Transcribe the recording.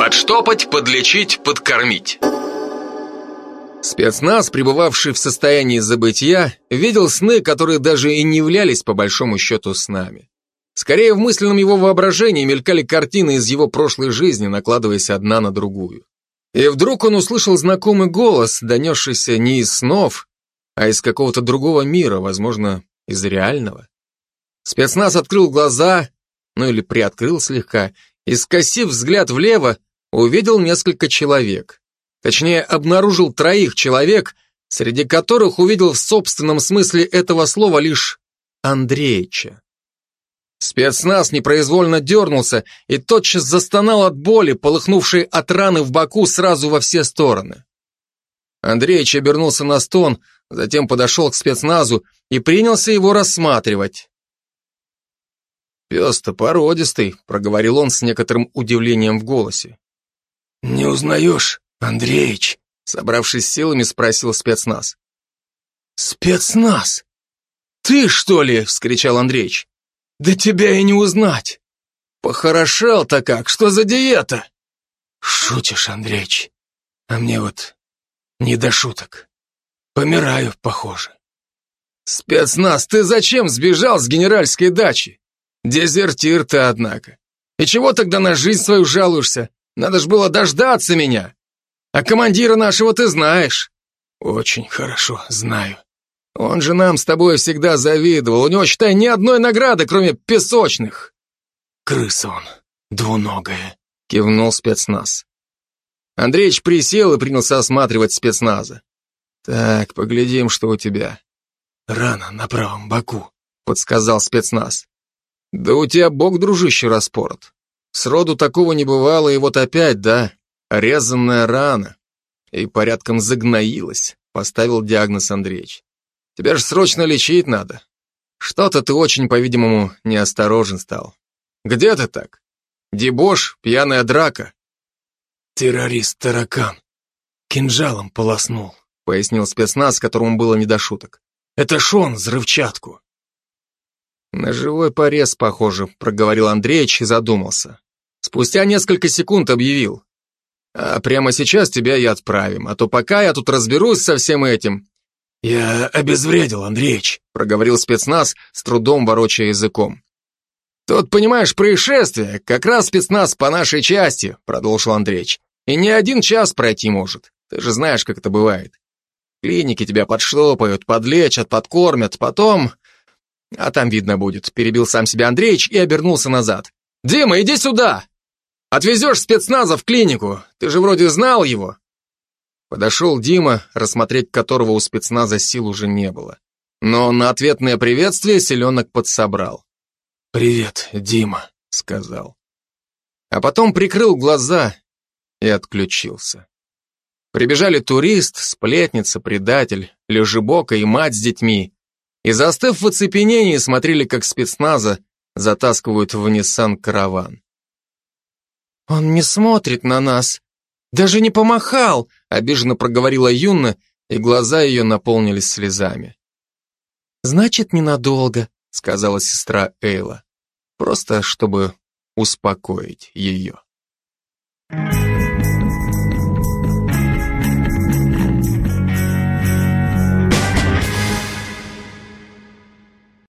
Подштопать, подлечить, подкормить. Спецназ, пребывавший в состоянии забытия, видел сны, которые даже и не являлись по большому счету снами. Скорее, в мысленном его воображении мелькали картины из его прошлой жизни, накладываясь одна на другую. И вдруг он услышал знакомый голос, донесшийся не из снов, а из какого-то другого мира, возможно, из реального. Спецназ открыл глаза, ну или приоткрыл слегка, и, скосив взгляд влево, увидел несколько человек. Точнее, обнаружил троих человек, среди которых увидел в собственном смысле этого слова лишь Андреича. Спецназ непроизвольно дернулся и тотчас застонал от боли, полыхнувшей от раны в боку сразу во все стороны. Андреич обернулся на стон, затем подошел к спецназу и принялся его рассматривать. «Пес-то породистый», — проговорил он с некоторым удивлением в голосе. «Не узнаешь, Андреич?» Собравшись силами, спросил спецназ. «Спецназ? Ты, что ли?» — вскричал Андреич. «Да тебя и не узнать! Похорошел-то как, что за диета?» «Шутишь, Андреич, а мне вот не до шуток. Помираю, похоже». «Спецназ, ты зачем сбежал с генеральской дачи? Дезертир ты, однако. И чего тогда на жизнь свою жалуешься? Надо ж было дождаться меня. А командира нашего ты знаешь. Очень хорошо знаю. Он же нам с тобой всегда завидовал. У него, считай, ни одной награды, кроме песочных. Крыса он, двуногая, кивнул спецназ. Андреич присел и принялся осматривать спецназа. Так, поглядим, что у тебя. Рана на правом боку, подсказал спецназ. Да у тебя бок, дружище, распорот. Сроду такого не бывало, и вот опять, да, резанная рана. И порядком загноилась, поставил диагноз Андреич. Тебя же срочно лечить надо. Что-то ты очень, по-видимому, неосторожен стал. Где ты так? Дебош, пьяная драка. Террорист-таракан. Кинжалом полоснул, пояснил спецназ, которому было не до шуток. Это Шон, взрывчатку. На живой порез, похоже, проговорил Андреич и задумался. Спустя несколько секунд объявил. А прямо сейчас тебя и отправим, а то пока я тут разберусь со всем этим. Я обезвредил, Андреич, проговорил спецназ, с трудом ворочая языком. Тут, понимаешь, происшествие, как раз спецназ по нашей части, продолжил Андреич. И не один час пройти может. Ты же знаешь, как это бывает. Клиники тебя подштопают, подлечат, подкормят, потом... А там видно будет, перебил сам себя Андреич и обернулся назад. «Дима, иди сюда! Отвезешь спецназа в клинику, ты же вроде знал его!» Подошел Дима, рассмотреть которого у спецназа сил уже не было. Но на ответное приветствие селенок подсобрал. «Привет, Дима», — сказал. А потом прикрыл глаза и отключился. Прибежали турист, сплетница, предатель, лежебока и мать с детьми, и, застыв в оцепенении, смотрели, как спецназа затаскивают в Ниссан караван. «Он не смотрит на нас, даже не помахал», обиженно проговорила Юнна, и глаза ее наполнились слезами. «Значит, ненадолго», — сказала сестра Эйла, просто чтобы успокоить ее. Thank you.